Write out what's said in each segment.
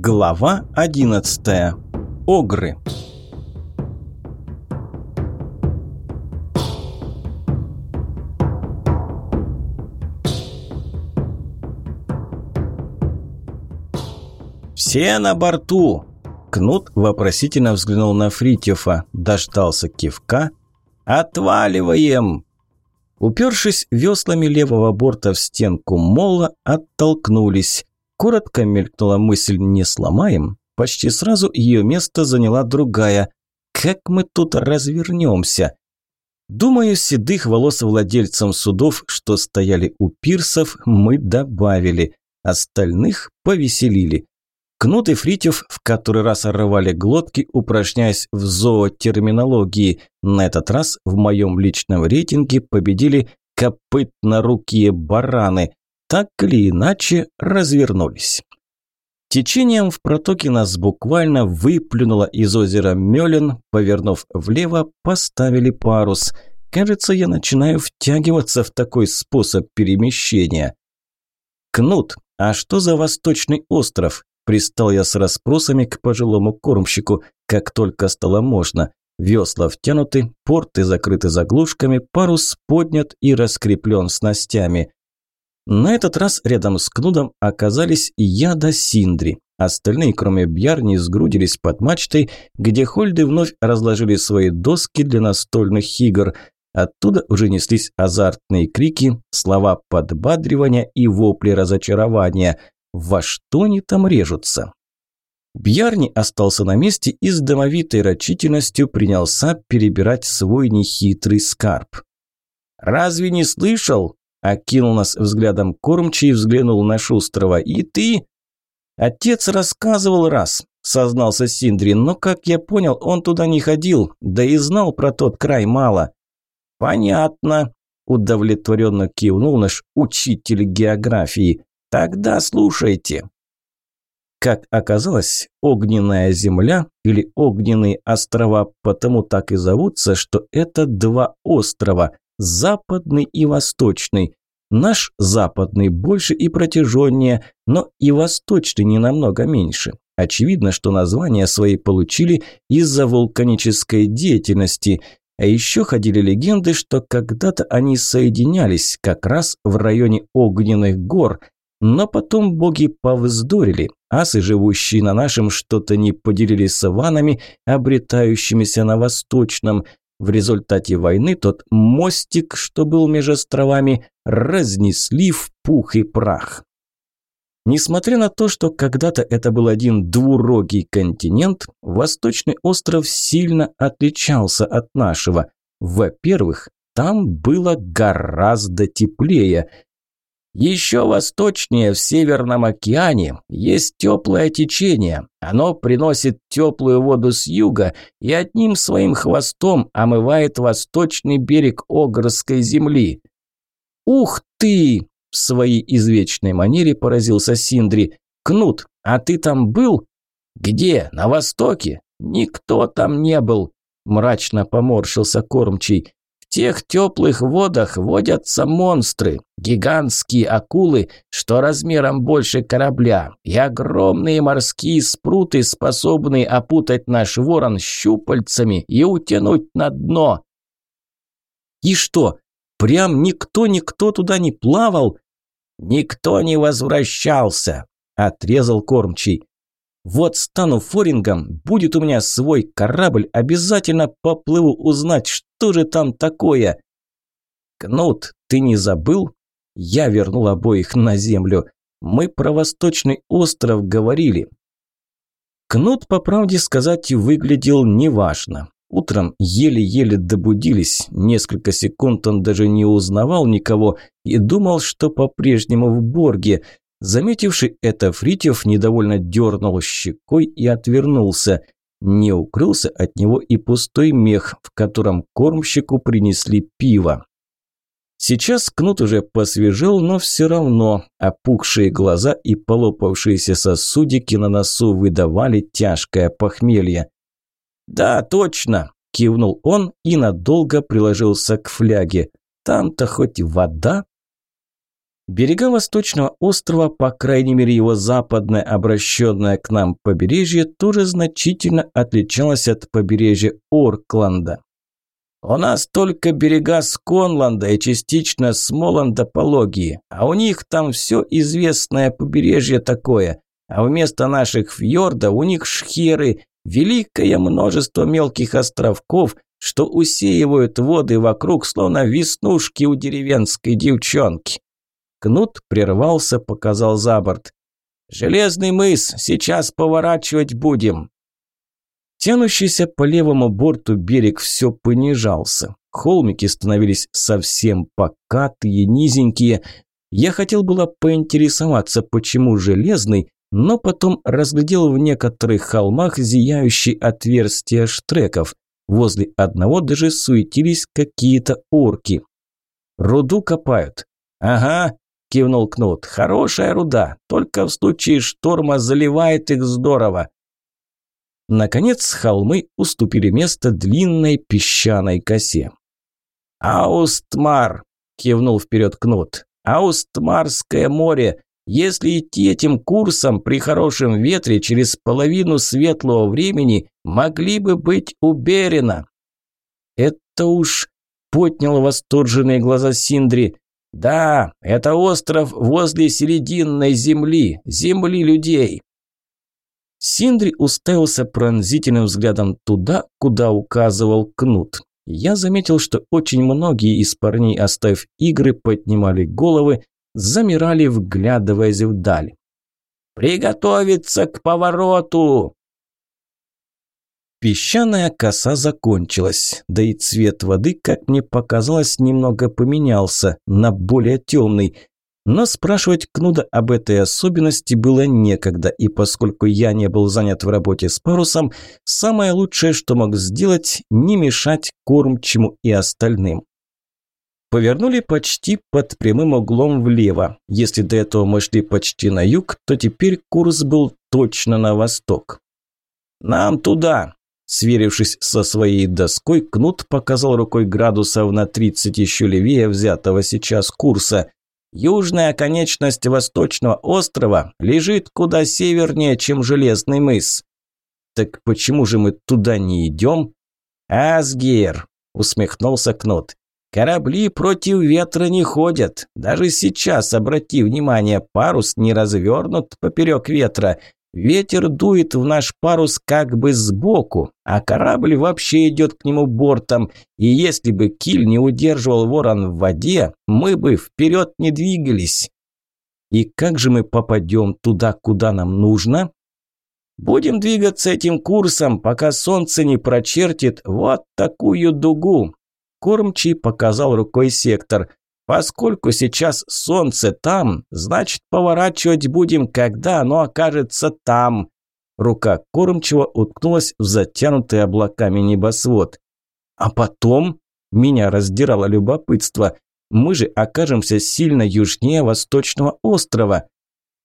Глава 11. Огры. «Все на борту!» Кнут вопросительно взглянул на Фритьефа, дождался кивка. «Отваливаем!» Упершись веслами левого борта в стенку мола, оттолкнулись. Коротко мелькнула мысль «не сломаем». Почти сразу ее место заняла другая. «Как мы тут развернемся?» Думаю, седых волос владельцам судов, что стояли у пирсов, мы добавили. Остальных повеселили. Кнут и Фритьев в который раз рвали глотки, упражняясь в зоотерминологии. На этот раз в моем личном рейтинге победили копытно-рукие бараны так или иначе развернулись. Течением в протоке нас буквально выплюнуло из озера Мёлен, повернув влево, поставили парус. Кажется, я начинаю втягиваться в такой способ перемещения. «Кнут, а что за восточный остров?» Пристал я с расспросами к пожилому кормщику, как только стало можно. Весла втянуты, порты закрыты заглушками, парус поднят и раскреплен снастями. На этот раз рядом с Кнудом оказались я да Синдри. Остальные, кроме Бьярни, сгрудились под мачтой, где Хольды вновь разложили свои доски для настольных игр. Оттуда уже неслись азартные крики, слова подбадривания и вопли разочарования. Во что они там режутся? Бьярни остался на месте и с домовитой рачительностью принялся перебирать свой нехитрый скарб. «Разве не слышал?» Окинул нас взглядом кормчий взглянул на Шустрого. «И ты?» «Отец рассказывал раз», – сознался Синдри, «но, как я понял, он туда не ходил, да и знал про тот край мало». «Понятно», – удовлетворенно кивнул наш учитель географии. «Тогда слушайте». Как оказалось, огненная земля или огненные острова потому так и зовутся, что это два острова – западный и восточный. Наш западный больше и протяженнее, но и восточный не намного меньше. Очевидно, что названия свои получили из-за вулканической деятельности. А еще ходили легенды, что когда-то они соединялись как раз в районе огненных гор, но потом боги повздорили, асы, живущие на нашем, что-то не поделились с ванами, обретающимися на восточном, в результате войны тот мостик, что был между островами, разнесли в пух и прах. Несмотря на то, что когда-то это был один двурогий континент, Восточный остров сильно отличался от нашего. Во-первых, там было гораздо теплее – еще восточнее, в Северном океане, есть теплое течение. Оно приносит теплую воду с юга и одним своим хвостом омывает восточный берег Огрской земли. «Ух ты!» – в своей извечной манере поразился Синдри. «Кнут, а ты там был?» «Где? На востоке?» «Никто там не был», – мрачно поморщился кормчий тех теплых водах водятся монстры, гигантские акулы, что размером больше корабля, и огромные морские спруты, способные опутать наш ворон щупальцами и утянуть на дно. И что, прям никто-никто туда не плавал? Никто не возвращался, отрезал кормчий. Вот стану форингом, будет у меня свой корабль, обязательно поплыву узнать, что же там такое. Кнут, ты не забыл? Я вернул обоих на землю. Мы про восточный остров говорили. Кнут, по правде сказать, выглядел неважно. Утром еле-еле добудились, несколько секунд он даже не узнавал никого и думал, что по-прежнему в Борге, Заметивший это, Фритьев недовольно дернул щекой и отвернулся. Не укрылся от него и пустой мех, в котором кормщику принесли пиво. Сейчас кнут уже посвежел, но все равно опухшие глаза и полопавшиеся сосудики на носу выдавали тяжкое похмелье. «Да, точно!» – кивнул он и надолго приложился к фляге. «Там-то хоть вода?» Берега восточного острова, по крайней мере его западное, обращенное к нам побережье, тоже значительно отличалось от побережья Оркленда. У нас только берега Сконланда и частично Смоланда пологие, а у них там все известное побережье такое, а вместо наших фьордов у них шхеры, великое множество мелких островков, что усеивают воды вокруг, словно веснушки у деревенской девчонки. Кнут прервался, показал за борт. «Железный мыс, сейчас поворачивать будем». Тянущийся по левому борту берег все понижался. Холмики становились совсем покатые, низенькие. Я хотел было поинтересоваться, почему железный, но потом разглядел в некоторых холмах зияющие отверстия штреков. Возле одного даже суетились какие-то орки. «Руду копают». «Ага», – кивнул Кнут, – «хорошая руда, только в случае шторма заливает их здорово. Наконец холмы уступили место длинной песчаной косе. «Аустмар!» – кивнул вперед Кнут. «Аустмарское море! Если идти этим курсом при хорошем ветре через половину светлого времени, могли бы быть у Берина». «Это уж...» – поднял восторженные глаза Синдри. «Да, это остров возле серединной земли, земли людей. Синдри уставился пронзительным взглядом туда, куда указывал кнут. Я заметил, что очень многие из парней, оставив игры, поднимали головы, замирали, вглядываясь вдаль. «Приготовиться к повороту!» Песчаная коса закончилась, да и цвет воды, как мне показалось, немного поменялся на более темный. Но спрашивать Кнуда об этой особенности было некогда, и поскольку я не был занят в работе с парусом, самое лучшее, что мог сделать, не мешать кормчему и остальным. Повернули почти под прямым углом влево. Если до этого мы шли почти на юг, то теперь курс был точно на восток. «Нам туда!» Сверившись со своей доской, Кнут показал рукой градусов на 30 еще левее взятого сейчас курса. Южная конечность восточного острова лежит куда севернее, чем Железный мыс. Так почему же мы туда не идем? Асгир, усмехнулся Кнут. Корабли против ветра не ходят. Даже сейчас, обрати внимание, парус не развернут поперек ветра. Ветер дует в наш парус как бы сбоку, а корабль вообще идет к нему бортом, и если бы киль не удерживал ворон в воде, мы бы вперед не двигались. И как же мы попадем туда, куда нам нужно? Будем двигаться этим курсом, пока солнце не прочертит вот такую дугу. Кормчий показал рукой сектор. Поскольку сейчас солнце там, значит поворачивать будем, когда оно окажется там. Рука кормчего уткнулась в затянутый облаками небосвод. А потом меня раздирало любопытство. Мы же окажемся сильно южнее восточного острова.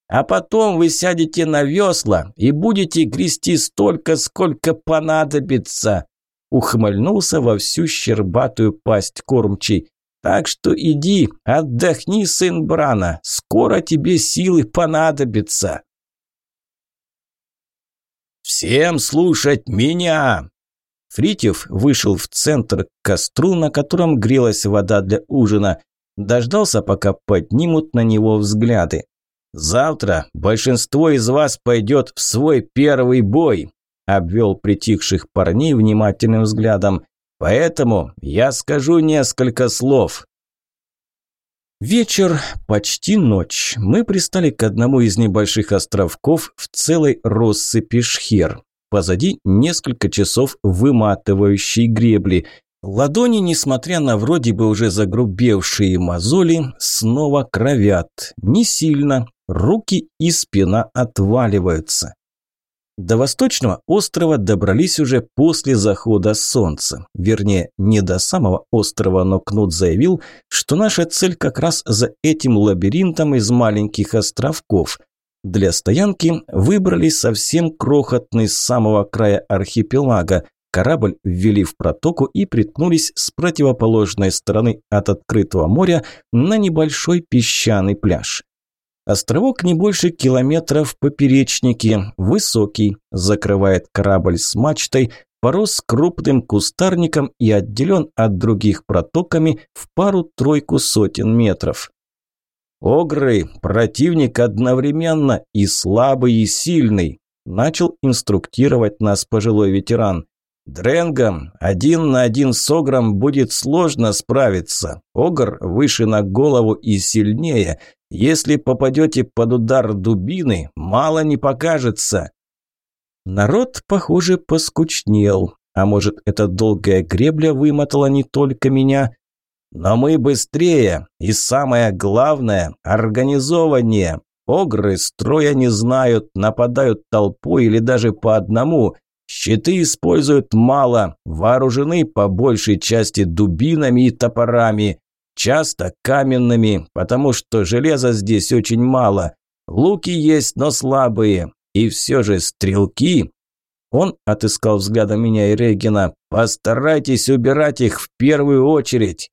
А потом вы сядете на весла и будете грести столько, сколько понадобится. Ухмыльнулся во всю щербатую пасть кормчий. Так что иди, отдохни, сын Брана, скоро тебе силы понадобятся. Всем слушать меня! Фритьев вышел в центр к костру, на котором грелась вода для ужина. Дождался, пока поднимут на него взгляды. «Завтра большинство из вас пойдет в свой первый бой», – обвел притихших парней внимательным взглядом. Поэтому я скажу несколько слов. Вечер, почти ночь. Мы пристали к одному из небольших островков в целой россыпи шхер. Позади несколько часов выматывающей гребли. Ладони, несмотря на вроде бы уже загрубевшие мозоли, снова кровят. Не сильно. Руки и спина отваливаются. До восточного острова добрались уже после захода солнца. Вернее, не до самого острова, но Кнут заявил, что наша цель как раз за этим лабиринтом из маленьких островков. Для стоянки выбрали совсем крохотный с самого края архипелага. корабль ввели в протоку и приткнулись с противоположной стороны от открытого моря на небольшой песчаный пляж. Островок не больше километра в поперечнике, высокий, закрывает корабль с мачтой, порос крупным кустарником и отделен от других протоками в пару-тройку сотен метров. «Огры, противник одновременно и слабый, и сильный», начал инструктировать нас пожилой ветеран. Дренгам один на один с Огром будет сложно справиться. Огр выше на голову и сильнее. Если попадете под удар дубины, мало не покажется. Народ, похоже, поскучнел. А может, эта долгая гребля вымотала не только меня? Но мы быстрее, и самое главное – организованнее. Огры строя не знают, нападают толпой или даже по одному. Щиты используют мало, вооружены по большей части дубинами и топорами. Часто каменными, потому что железа здесь очень мало. Луки есть, но слабые. И все же стрелки... Он отыскал взглядом меня и Регина. «Постарайтесь убирать их в первую очередь!»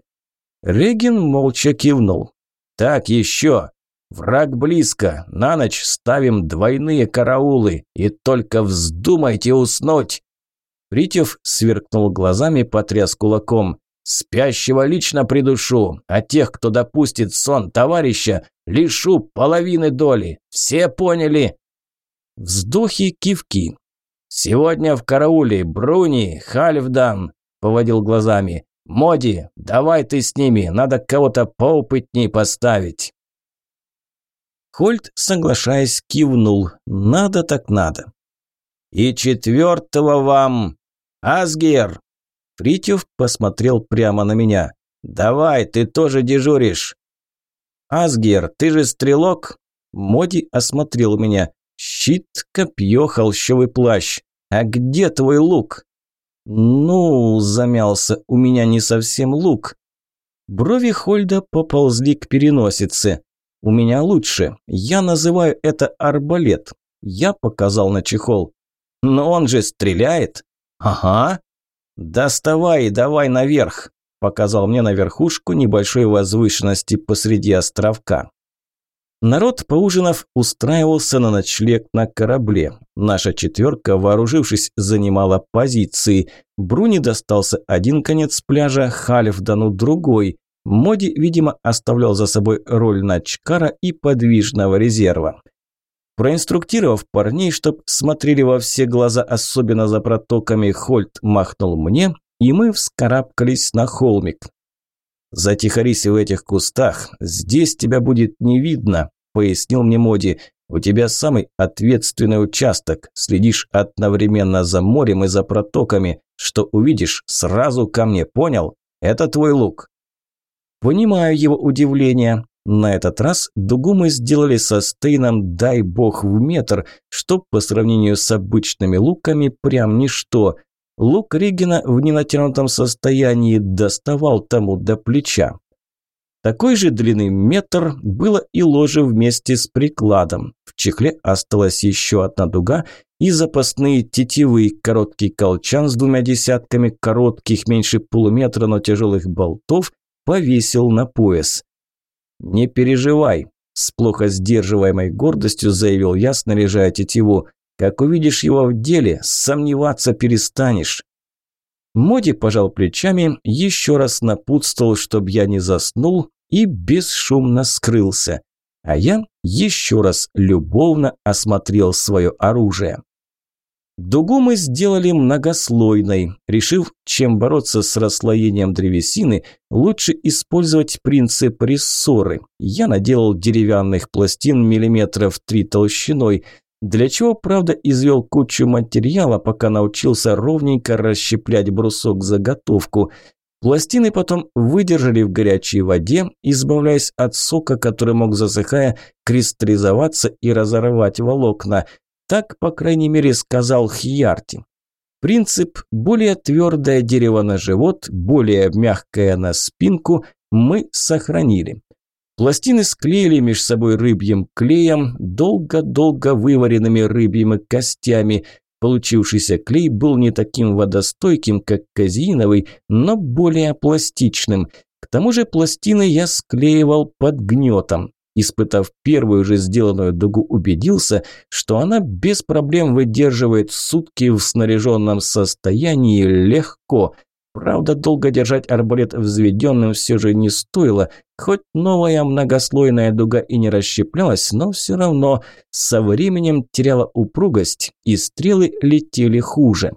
Регин молча кивнул. «Так еще! Враг близко! На ночь ставим двойные караулы! И только вздумайте уснуть!» Притев сверкнул глазами, потряс кулаком. «Спящего лично придушу, а тех, кто допустит сон товарища, лишу половины доли! Все поняли?» Вздохи, кивки. «Сегодня в карауле Бруни, Хальфдан», – поводил глазами. «Моди, давай ты с ними, надо кого-то поопытней поставить». Хольт, соглашаясь, кивнул. «Надо так надо». «И четвертого вам, Асгер!» Фритьев посмотрел прямо на меня. «Давай, ты тоже дежуришь». «Асгер, ты же стрелок?» Моди осмотрел меня. Щит, копье, холщовый плащ. А где твой лук? Ну, замялся, у меня не совсем лук. Брови Хольда поползли к переносице. У меня лучше. Я называю это арбалет. Я показал на чехол. Но он же стреляет. Ага. Доставай давай наверх. Показал мне на верхушку небольшой возвышенности посреди островка. Народ, поужинав, устраивался на ночлег на корабле. Наша четверка, вооружившись, занимала позиции. Бруни достался один конец пляжа, Хальфдану другой. Моди, видимо, оставлял за собой роль начкара и подвижного резерва. Проинструктировав парней, чтоб смотрели во все глаза, особенно за протоками, Хольт махнул мне, и мы вскарабкались на холмик. «Затихарись в этих кустах, здесь тебя будет не видно», – пояснил мне Моди. «У тебя самый ответственный участок, следишь одновременно за морем и за протоками. Что увидишь, сразу ко мне, понял? Это твой лук». Понимаю его удивление. На этот раз дугу мы сделали со стейном «дай бог в метр», что по сравнению с обычными луками прям ничто – Лук Ригина в ненатянутом состоянии доставал тому до плеча. Такой же длины метр было и ложе вместе с прикладом. В чехле осталась еще одна дуга и запасные тетивы, короткий колчан с двумя десятками коротких, меньше полуметра, но тяжелых болтов повесил на пояс. «Не переживай», – с плохо сдерживаемой гордостью заявил я, снаряжая тетиву. Как увидишь его в деле, сомневаться перестанешь. Моди пожал плечами, еще раз напутствовал, чтобы я не заснул, и бесшумно скрылся. А я еще раз любовно осмотрел свое оружие. Дугу мы сделали многослойной, решив, чем бороться с расслоением древесины, лучше использовать принцип рессоры. Я наделал деревянных пластин миллиметров три толщиной, для чего, правда, извел кучу материала, пока научился ровненько расщеплять брусок заготовку. Пластины потом выдержали в горячей воде, избавляясь от сока, который мог, засыхая, кристаллизоваться и разорвать волокна. Так, по крайней мере, сказал Хьярти. Принцип «более твердое дерево на живот, более мягкое на спинку» мы сохранили. Пластины склеили между собой рыбьим клеем, долго-долго вываренными рыбьими костями. Получившийся клей был не таким водостойким, как казеиновый, но более пластичным. К тому же пластины я склеивал под гнетом. Испытав первую же сделанную дугу, убедился, что она без проблем выдерживает сутки в снаряженном состоянии легко – Правда, долго держать арбалет взведенным все же не стоило, хоть новая многослойная дуга и не расщеплялась, но все равно со временем теряла упругость, и стрелы летели хуже.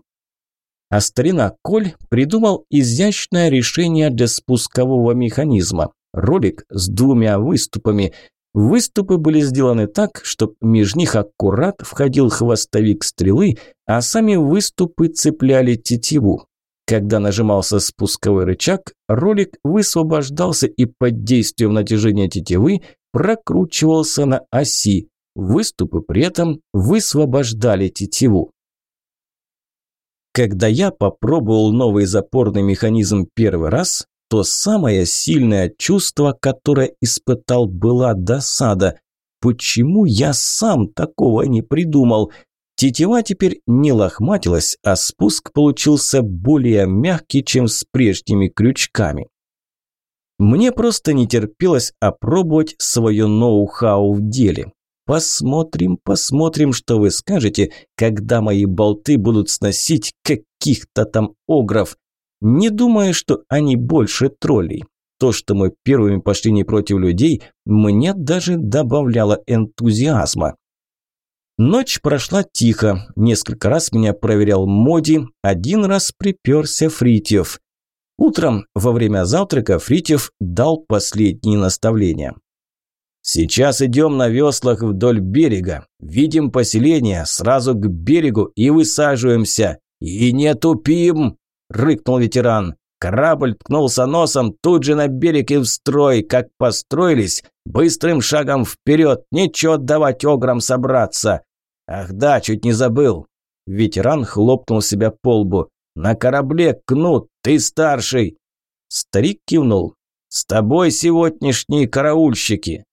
А старина Коль придумал изящное решение для спускового механизма. Ролик с двумя выступами. Выступы были сделаны так, чтобы между них аккурат входил хвостовик стрелы, а сами выступы цепляли тетиву. Когда нажимался спусковой рычаг, ролик высвобождался и под действием натяжения тетивы прокручивался на оси. Выступы при этом высвобождали тетиву. Когда я попробовал новый запорный механизм первый раз, то самое сильное чувство, которое испытал, была досада. Почему я сам такого не придумал? Тетива теперь не лохматилась, а спуск получился более мягкий, чем с прежними крючками. Мне просто не терпелось опробовать свое ноу-хау в деле. Посмотрим, посмотрим, что вы скажете, когда мои болты будут сносить каких-то там огров. Не думаю, что они больше троллей. То, что мы первыми пошли не против людей, мне даже добавляло энтузиазма. Ночь прошла тихо. Несколько раз меня проверял Моди, один раз приперся Фритьев. Утром во время завтрака Фритьев дал последние наставления. «Сейчас идем на веслах вдоль берега. Видим поселение, сразу к берегу и высаживаемся. И не тупим!» – рыкнул ветеран. Корабль ткнулся носом тут же на берег и в строй. Как построились, быстрым шагом вперед, нечего давать ограм собраться. Ах да, чуть не забыл. Ветеран хлопнул себя по лбу. На корабле кнут, ты старший. Старик кивнул. С тобой сегодняшние караульщики.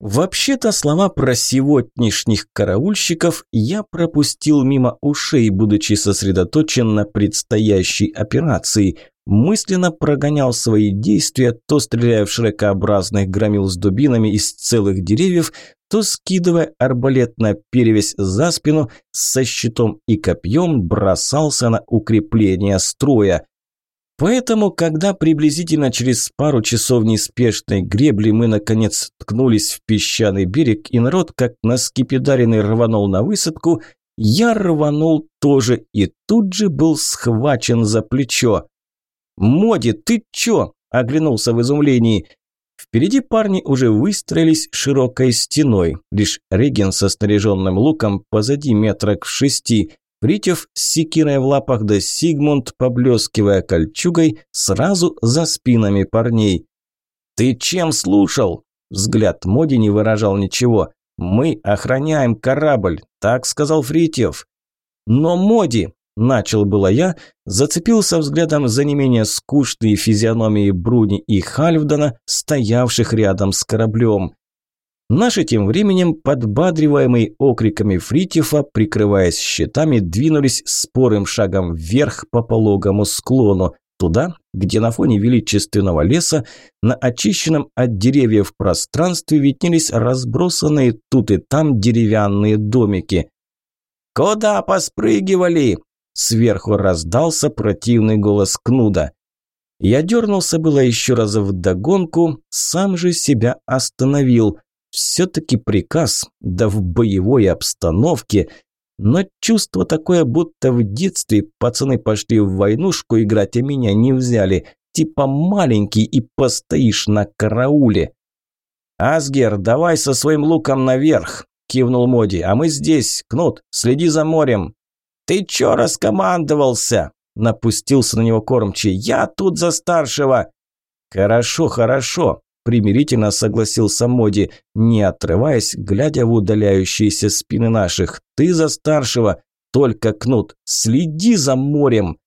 Вообще-то слова про сегодняшних караульщиков я пропустил мимо ушей, будучи сосредоточен на предстоящей операции. Мысленно прогонял свои действия, то стреляя в широкообразных громил с дубинами из целых деревьев, то скидывая арбалет на перевязь за спину, со щитом и копьем бросался на укрепление строя. Поэтому, когда приблизительно через пару часов неспешной гребли мы, наконец, ткнулись в песчаный берег, и народ, как на скипидаренный, рванул на высадку, я рванул тоже и тут же был схвачен за плечо. «Моди, ты чё?» – оглянулся в изумлении. Впереди парни уже выстроились широкой стеной. Лишь Реген со снаряженным луком позади метрок в шести. Притев с секирой в лапах да Сигмунд, поблескивая кольчугой, сразу за спинами парней. «Ты чем слушал?» Взгляд Моди не выражал ничего. «Мы охраняем корабль», – так сказал Фритьев. «Но Моди!» – начал было я, зацепился взглядом за не менее скучные физиономии Бруни и Хальфдена, стоявших рядом с кораблем. Наши тем временем, подбадриваемые окриками Фритьефа, прикрываясь щитами, двинулись спорым шагом вверх по пологому склону, туда, где на фоне величественного леса на очищенном от деревьев пространстве виднелись разбросанные тут и там деревянные домики. «Куда поспрыгивали?» – сверху раздался противный голос Кнуда. Я дернулся было еще раз вдогонку, сам же себя остановил – все-таки приказ, да в боевой обстановке. Но чувство такое, будто в детстве пацаны пошли в войнушку играть, а меня не взяли. Типа маленький и постоишь на карауле. «Асгер, давай со своим луком наверх!» – кивнул Моди. «А мы здесь. Кнут, следи за морем!» «Ты чё раскомандовался?» – напустился на него кормчий. «Я тут за старшего!» «Хорошо, хорошо!» Примирительно согласился Моди, не отрываясь, глядя в удаляющиеся спины наших. «Ты за старшего! Только, Кнут, следи за морем!»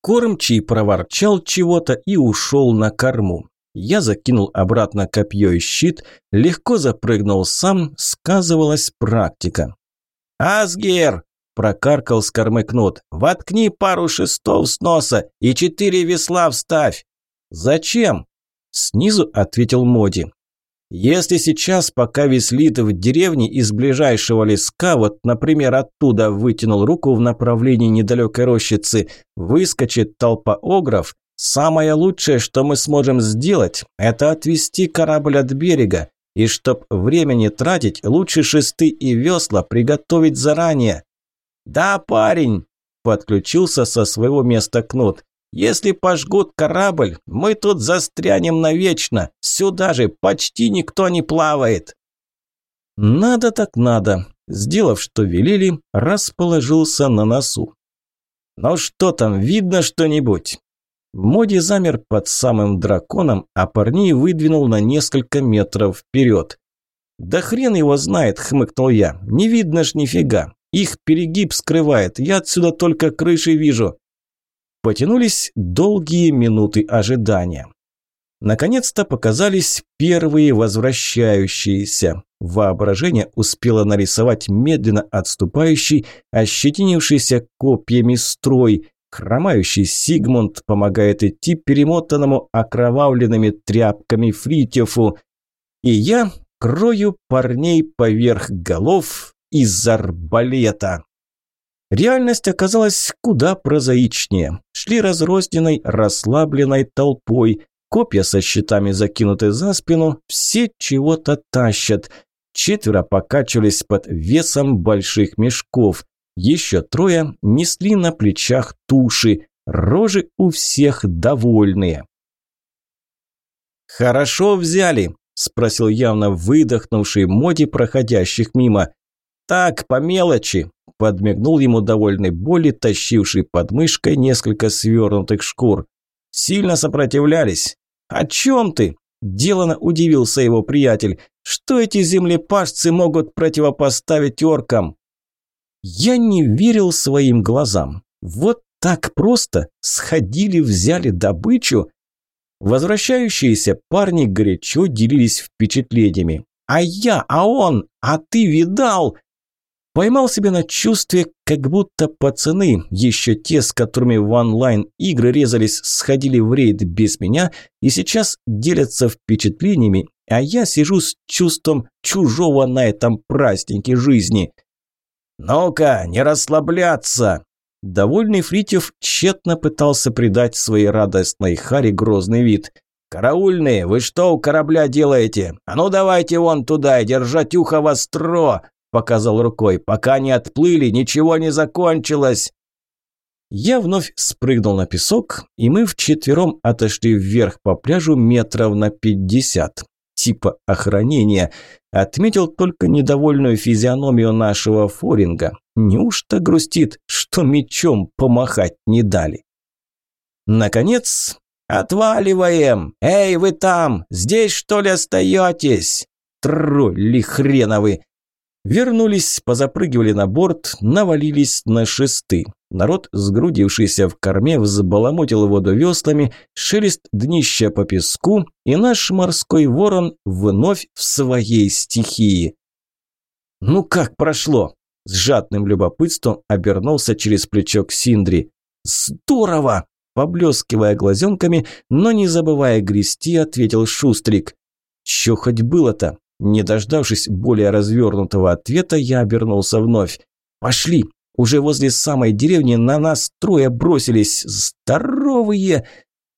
Кормчий проворчал чего-то и ушел на корму. Я закинул обратно копье и щит, легко запрыгнул сам, сказывалась практика. «Асгер!» – прокаркал с кормы кнут. «Воткни пару шестов с носа и четыре весла вставь!» «Зачем?» – снизу ответил Моди. «Если сейчас, пока веслит в деревне из ближайшего леска, вот, например, оттуда вытянул руку в направлении недалекой рощицы, выскочит толпа огров, самое лучшее, что мы сможем сделать, это отвести корабль от берега, и чтоб времени тратить, лучше шесты и весла приготовить заранее. «Да, парень!» – подключился со своего места Кнут. «Если пожгут корабль, мы тут застрянем навечно. Сюда же почти никто не плавает». «Надо так надо», – сделав, что велели, расположился на носу. «Ну что там, видно что-нибудь?» Моди замер под самым драконом, а парней выдвинул на несколько метров вперед. «Да хрен его знает», – хмыкнул я. «Не видно ж нифига. Их перегиб скрывает. Я отсюда только крыши вижу». Потянулись долгие минуты ожидания. Наконец-то показались первые возвращающиеся. Воображение успело нарисовать медленно отступающий, ощетинившийся копьями строй – Хромающий Сигмунд помогает идти перемотанному окровавленными тряпками Фритьефу. И я крою парней поверх голов из арбалета. Реальность оказалась куда прозаичнее. Шли разрозненной, расслабленной толпой. Копья со щитами закинуты за спину, все чего-то тащат. Четверо покачивались под весом больших мешков. Еще трое несли на плечах туши, рожи у всех довольные. «Хорошо взяли», – спросил явно выдохнувший Моди проходящих мимо. «Так, по мелочи», – подмигнул ему довольный боли, тащивший под мышкой несколько свернутых шкур. «Сильно сопротивлялись». «О чем ты?» – делано удивился его приятель. «Что эти землепашцы могут противопоставить оркам?» Я не верил своим глазам. Вот так просто сходили, взяли добычу. Возвращающиеся парни горячо делились впечатлениями. А я, а он, а ты видал? Поймал себя на чувстве, как будто пацаны, еще те, с которыми в онлайн игры резались, сходили в рейд без меня и сейчас делятся впечатлениями, а я сижу с чувством чужого на этом празднике жизни. «Ну-ка, не расслабляться!» Довольный Фритьев тщетно пытался придать своей радостной харе грозный вид. «Караульные, вы что у корабля делаете? А ну давайте вон туда и держать ухо востро!» Показал рукой. «Пока не отплыли, ничего не закончилось!» Я вновь спрыгнул на песок, и мы вчетвером отошли вверх по пляжу метров на пятьдесят типа охранения. Отметил только недовольную физиономию нашего форинга. Неужто грустит, что мечом помахать не дали? Наконец, отваливаем! Эй, вы там, здесь что ли остаетесь? Тролли хреновы! Вернулись, позапрыгивали на борт, навалились на шесты. Народ, сгрудившийся в корме, взбаламутил воду веслами, шелест днища по песку, и наш морской ворон вновь в своей стихии. «Ну как прошло?» С жадным любопытством обернулся через плечо к Синдри. «Здорово!» Поблескивая глазенками, но не забывая грести, ответил Шустрик. «Чё хоть было-то?» Не дождавшись более развернутого ответа, я обернулся вновь. «Пошли! Уже возле самой деревни на нас трое бросились. Здоровые!»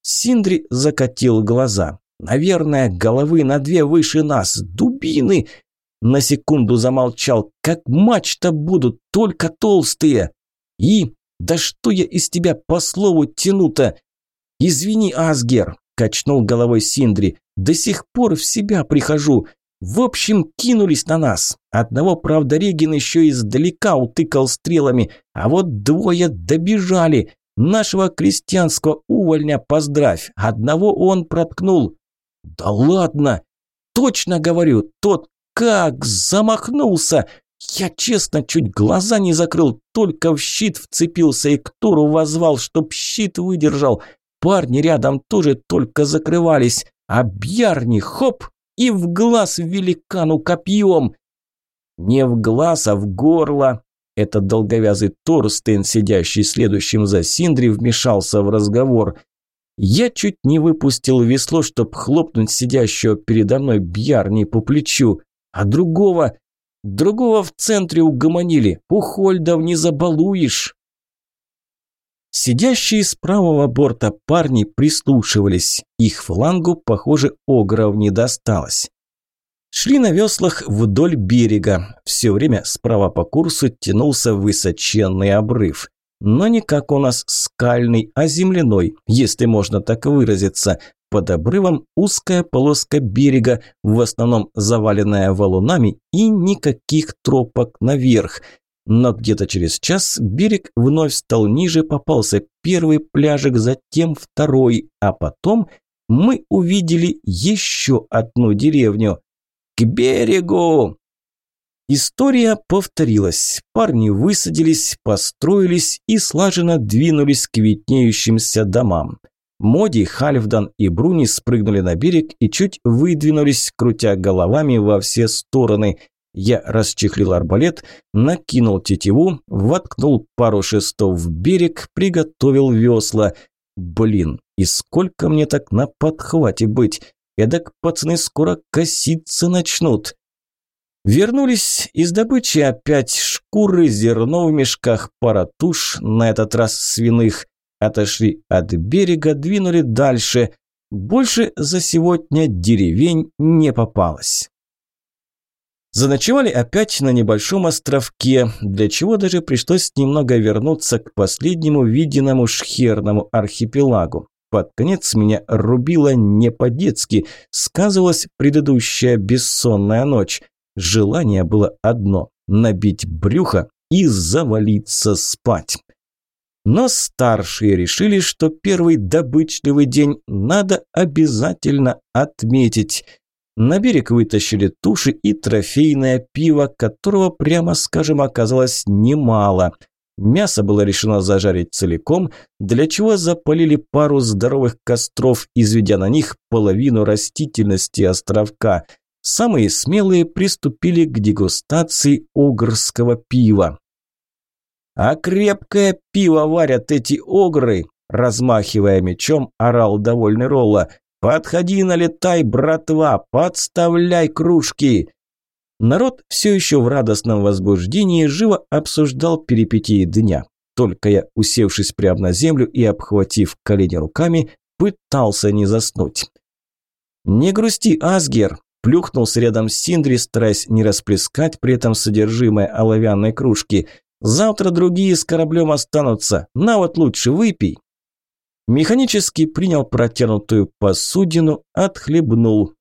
Синдри закатил глаза. «Наверное, головы на две выше нас. Дубины!» На секунду замолчал. «Как мачта будут, только толстые!» «И? Да что я из тебя по слову тяну-то?» «Извини, Асгер!» – качнул головой Синдри. «До сих пор в себя прихожу. В общем, кинулись на нас. Одного, правда, Регин еще издалека утыкал стрелами, а вот двое добежали. Нашего крестьянского увольня поздравь, одного он проткнул. Да ладно! Точно говорю, тот как замахнулся! Я честно чуть глаза не закрыл, только в щит вцепился и Ктуру возвал, чтоб щит выдержал. Парни рядом тоже только закрывались, а Бьярни, хоп, и в глаз великану копьем. Не в глаз, а в горло. этот долговязый Торстен, сидящий следующим за Синдри, вмешался в разговор. Я чуть не выпустил весло, чтоб хлопнуть сидящего передо мной Бьярни по плечу, а другого... Другого в центре угомонили. У Хольдов не забалуешь. Сидящие с правого борта парни прислушивались. Их флангу, похоже, огров не досталось. Шли на веслах вдоль берега. Все время справа по курсу тянулся высоченный обрыв. Но не как у нас скальный, а земляной, если можно так выразиться. Под обрывом узкая полоска берега, в основном заваленная валунами, и никаких тропок наверх. Но где-то через час берег вновь стал ниже, попался первый пляжик, затем второй, а потом мы увидели еще одну деревню. «К берегу!» История повторилась. Парни высадились, построились и слаженно двинулись к виднеющимся домам. Моди, Хальфдан и Бруни спрыгнули на берег и чуть выдвинулись, крутя головами во все стороны. Я расчехлил арбалет, накинул тетиву, воткнул пару шестов в берег, приготовил весла. Блин, и сколько мне так на подхвате быть? Эдак пацаны скоро коситься начнут. Вернулись из добычи опять шкуры, зерно в мешках, пара туш, на этот раз свиных. Отошли от берега, двинули дальше. Больше за сегодня деревень не попалось. Заночевали опять на небольшом островке, для чего даже пришлось немного вернуться к последнему виденному шхерному архипелагу. Под конец меня рубило не по-детски, сказывалась предыдущая бессонная ночь. Желание было одно – набить брюхо и завалиться спать. Но старшие решили, что первый добычливый день надо обязательно отметить. На берег вытащили туши и трофейное пиво, которого, прямо скажем, оказалось немало – Мясо было решено зажарить целиком, для чего запалили пару здоровых костров, изведя на них половину растительности островка. Самые смелые приступили к дегустации огрского пива. «А крепкое пиво варят эти огры!» Размахивая мечом, орал довольный Ролла. «Подходи, налетай, братва, подставляй кружки!» Народ все еще в радостном возбуждении живо обсуждал перипетии дня. Только я, усевшись прямо на землю и обхватив колени руками, пытался не заснуть. «Не грусти, Асгер!» – плюхнулся рядом с Синдри, стараясь не расплескать при этом содержимое оловянной кружки. «Завтра другие с кораблем останутся. На вот лучше выпей!» Механически принял протянутую посудину, отхлебнул.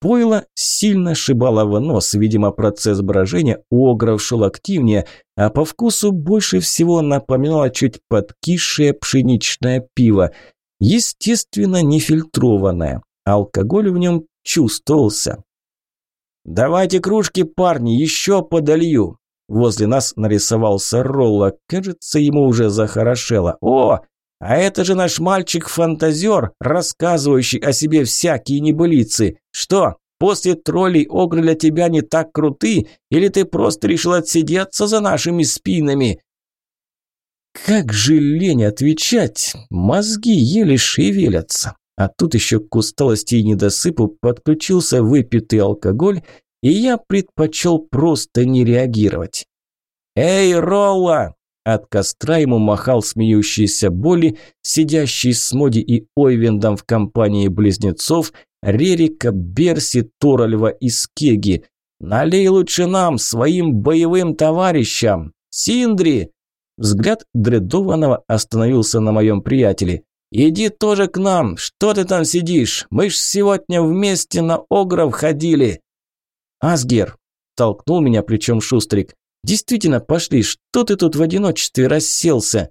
Пойло сильно шибало в нос, видимо, процесс брожения у огров шел активнее, а по вкусу больше всего напоминало чуть подкисшее пшеничное пиво. Естественно, нефильтрованное. Алкоголь в нем чувствовался. «Давайте кружки, парни, еще подолью!» Возле нас нарисовался Ролла. Кажется, ему уже захорошело. «О, а это же наш мальчик-фантазер, рассказывающий о себе всякие небылицы. Что, после троллей огры для тебя не так круты? Или ты просто решил отсидеться за нашими спинами?» Как же лень отвечать, мозги еле шевелятся. А тут еще к усталости и недосыпу подключился выпитый алкоголь, и я предпочел просто не реагировать. «Эй, Ролла, от костра ему махал смеющийся Боли, сидящий с Моди и Ойвендом в компании близнецов, Рерика, Берси, Торальва и Скеги. «Налей лучше нам, своим боевым товарищам! Синдри!» Взгляд Дредованного остановился на моем приятеле. «Иди тоже к нам! Что ты там сидишь? Мы ж сегодня вместе на Огров ходили!» «Асгер!» – толкнул меня плечом Шустрик. Действительно, пошли, что ты тут в одиночестве расселся?»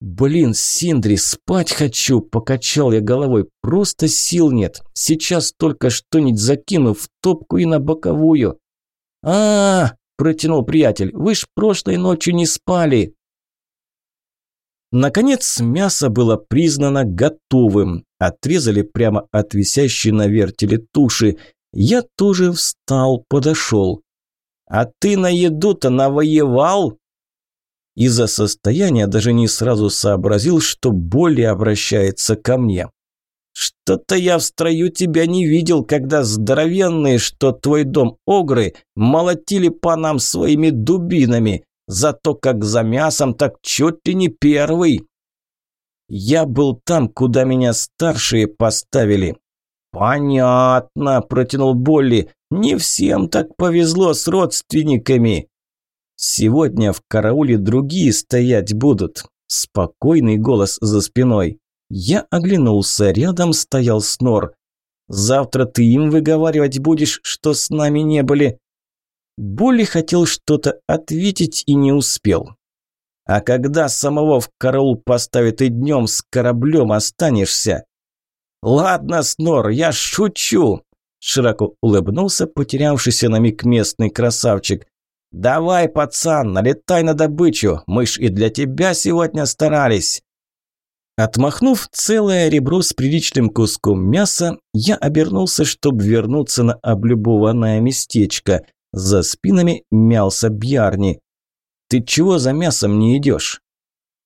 «Блин, Синдри, спать хочу!» – покачал я головой. «Просто сил нет. Сейчас только что-нибудь закину в топку и на боковую». А -а протянул приятель. «Вы ж прошлой ночью не спали!» Наконец мясо было признано готовым. Отрезали прямо от висящей на вертеле туши. Я тоже встал, подошел. «А ты на еду-то навоевал?» Из-за состояния даже не сразу сообразил, что Болли обращается ко мне. «Что-то я в строю тебя не видел, когда здоровенные, что твой дом огры, молотили по нам своими дубинами. Зато как за мясом, так чуть ли не первый». «Я был там, куда меня старшие поставили». «Понятно», – протянул Болли. «Не всем так повезло с родственниками». «Сегодня в карауле другие стоять будут». Спокойный голос за спиной. Я оглянулся, рядом стоял Снор. «Завтра ты им выговаривать будешь, что с нами не были?» Боли хотел что-то ответить и не успел. «А когда самого в караул поставят и днем с кораблем останешься?» «Ладно, Снор, я шучу!» Широко улыбнулся потерявшийся на миг местный красавчик. «Давай, пацан, налетай на добычу, мы ж и для тебя сегодня старались!» Отмахнув целое ребро с приличным куском мяса, я обернулся, чтобы вернуться на облюбованное местечко. За спинами мялся Бьярни. «Ты чего за мясом не идешь?»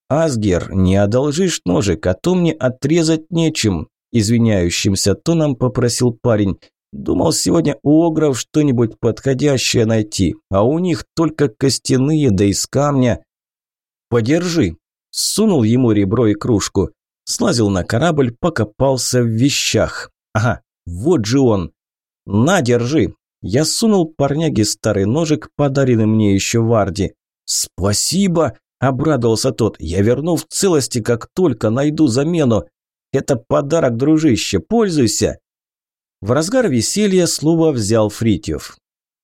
«Асгер, не одолжишь ножик, а то мне отрезать нечем», извиняющимся тоном попросил парень. «Думал сегодня у огров что-нибудь подходящее найти, а у них только костяные, да из камня». «Подержи», Сунул ему ребро и кружку. Слазил на корабль, покопался в вещах. Ага, вот же он. На, держи. Я сунул парняге старый ножик, подаренный мне еще Варди. Спасибо, обрадовался тот. Я верну в целости, как только найду замену. Это подарок, дружище, пользуйся. В разгар веселья слово взял Фритьев.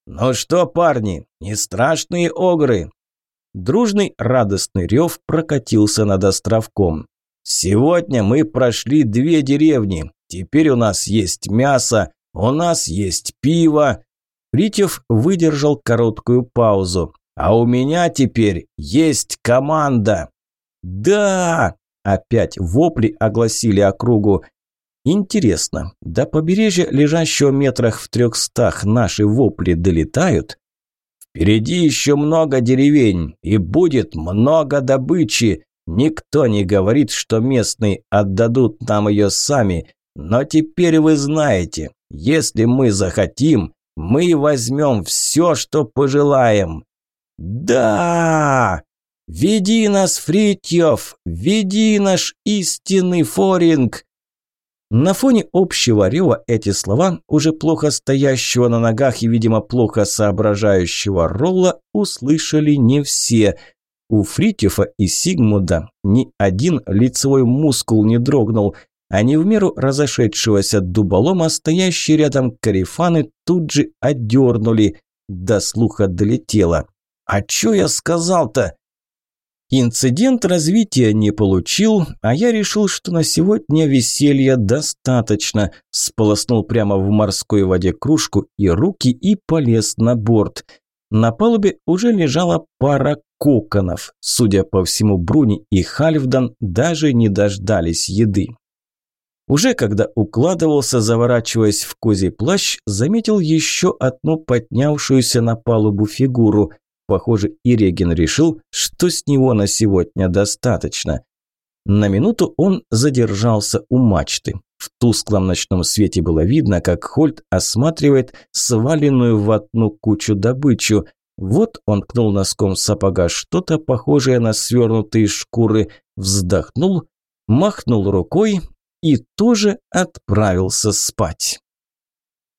«Ну что, парни, не страшные огры, Дружный радостный рев прокатился над островком. «Сегодня мы прошли две деревни. Теперь у нас есть мясо, у нас есть пиво». Ритьев выдержал короткую паузу. «А у меня теперь есть команда!» «Да!» – опять вопли огласили округу. «Интересно, до побережья, лежащего метрах в трехстах, наши вопли долетают?» Впереди еще много деревень и будет много добычи. Никто не говорит, что местные отдадут нам ее сами. Но теперь вы знаете, если мы захотим, мы возьмем все, что пожелаем. Да! Веди нас, Фритьев, веди наш истинный форинг. На фоне общего рева эти слова, уже плохо стоящего на ногах и, видимо, плохо соображающего Ролла, услышали не все. У Фритьефа и Сигмуда ни один лицевой мускул не дрогнул, а не в меру разошедшегося дуболома стоящие рядом карифаны тут же отдернули. До слуха долетело. «А чё я сказал-то?» Инцидент развития не получил, а я решил, что на сегодня веселья достаточно. Сполоснул прямо в морской воде кружку и руки и полез на борт. На палубе уже лежала пара коконов. Судя по всему, Бруни и Хальфдан даже не дождались еды. Уже когда укладывался, заворачиваясь в козий плащ, заметил еще одну поднявшуюся на палубу фигуру – Похоже, и Реген решил, что с него на сегодня достаточно. На минуту он задержался у мачты. В тусклом ночном свете было видно, как Хольт осматривает сваленную в одну кучу добычу. Вот он ткнул носком сапога что-то похожее на свернутые шкуры, вздохнул, махнул рукой и тоже отправился спать.